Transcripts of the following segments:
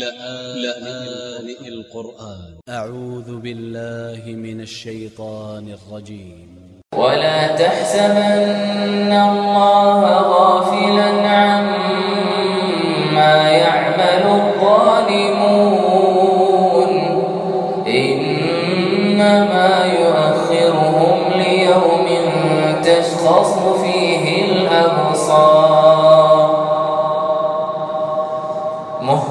لآن القرآن. أ ع و ذ ب ا ل ل ه من ا ل ش ي ط ا ن ا ل ج ي م ولا تحسبن الله غافلا عما يعمل الظالمون. إنما يؤخرهم ليوم تشخص فيه الأبصار.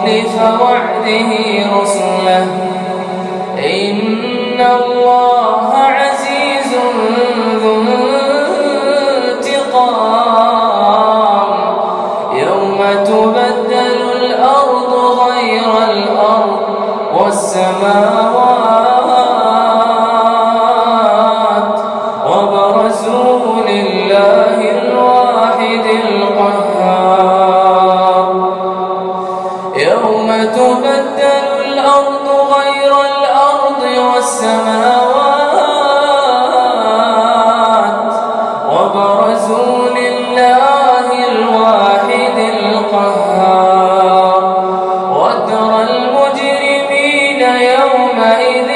مخلف وعده رسله. إن الله عزيز ذو انتقام. يوم تبدل الأرض غير الأرض والسماوات يوم تبدل الأرض غير الأرض والسماوات وبرزوا لله الواحد القهار وترى المجرمين يومئذ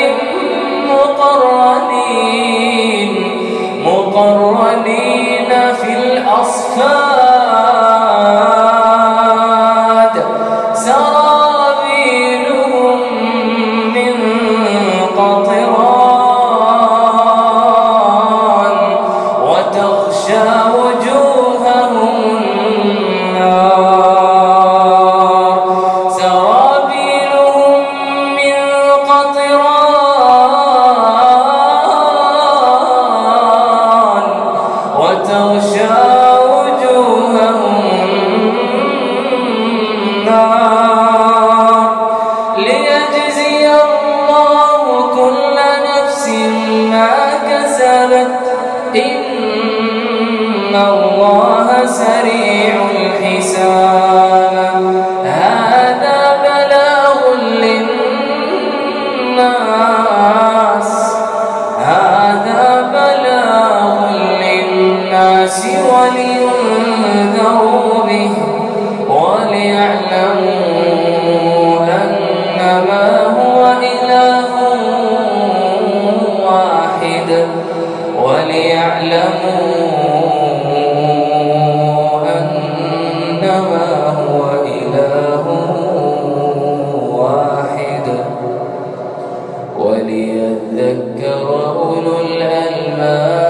مقرنين مقرنين في الأصفاد 好想 ولينذروا به وليعلموا أنما هو إله وليعلموا أنما هو إله وليذكر أولو الألباب